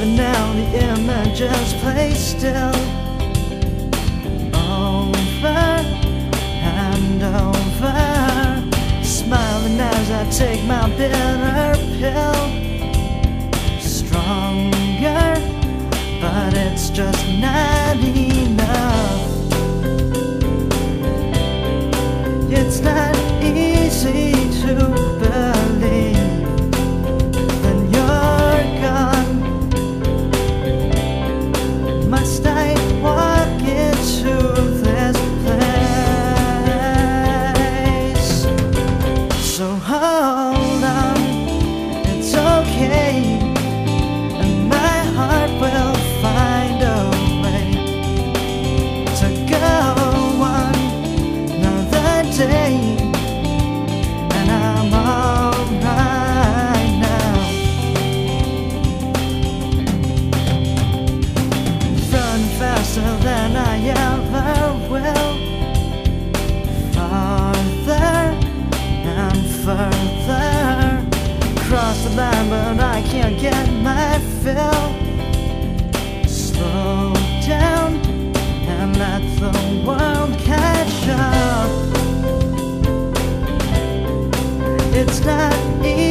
even now the images play still. Over and over Smiling as I take my bitter pill. Stronger, but it's just not enough. It's not easy faster than I ever will. Farther and further across the line, but I can't get my fill. Slow down and let the world It's not easy